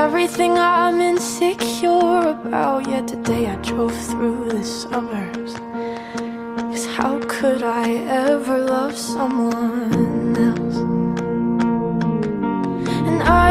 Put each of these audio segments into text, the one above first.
everything I'm insecure about. Yet today I drove through the suburbs. Cause how could I ever love someone else? And I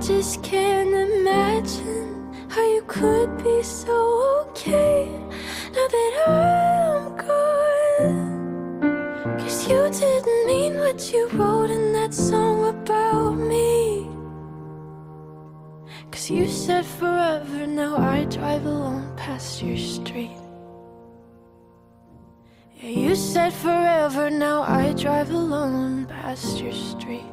Just can't imagine how you could be so okay now that I'm gone. Cause you didn't mean what you wrote in that song about me. Cause you said forever, now I drive alone past your street. Yeah, you said forever, now I drive alone past your street.